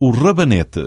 o rabanete.